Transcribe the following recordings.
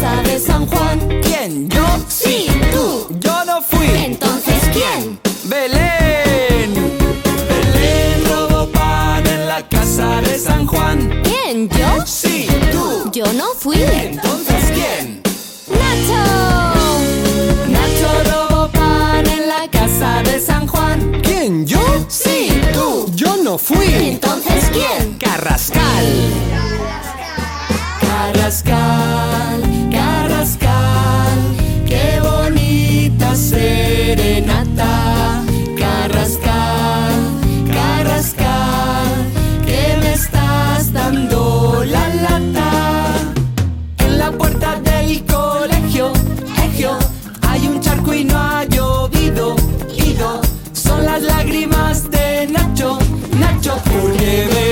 plaza de San Juan. ¿Quién? ¿Yo? Sí, tú. Yo no fui. Entonces, ¿quién? Belén. Belén robó pan en la casa de San Juan. ¿Quién? ¿Yo? Sí, tú. Yo no fui. Entonces, ¿quién? Nacho. Nacho robó pan en la casa de San Juan. ¿Quién? ¿Yo? Sí, tú. Yo no fui. Entonces, ¿quién? Carrascal. Carrascal. Carrascal. Nacho, porque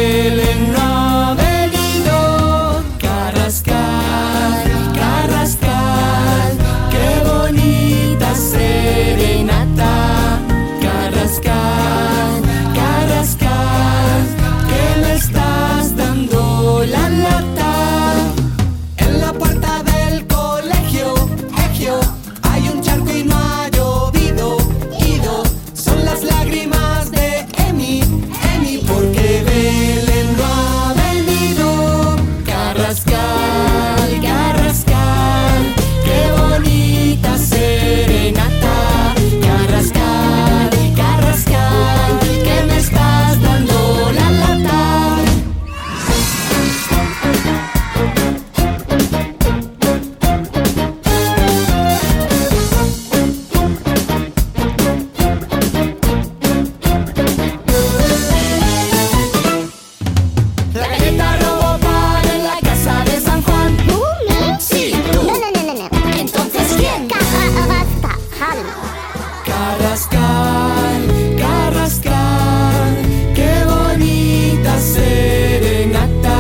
Carrascal, Carrascal, qué bonita serenata.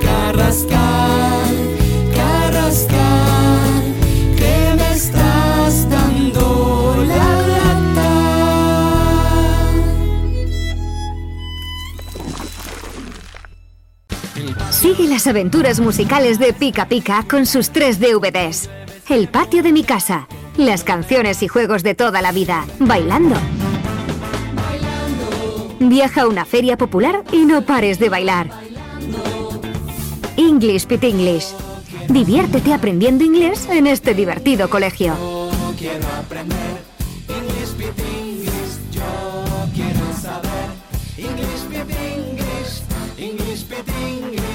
Carrascal, Carrascal, que me estás dando la lata. Sigue las aventuras musicales de Pica Pica con sus tres DVDs. El patio de mi casa, las canciones y juegos de toda la vida, bailando. Viaja a una feria popular y no pares de bailar. English Pit English. Diviértete aprendiendo inglés en este divertido colegio. English speak English, English speak English, English speak English,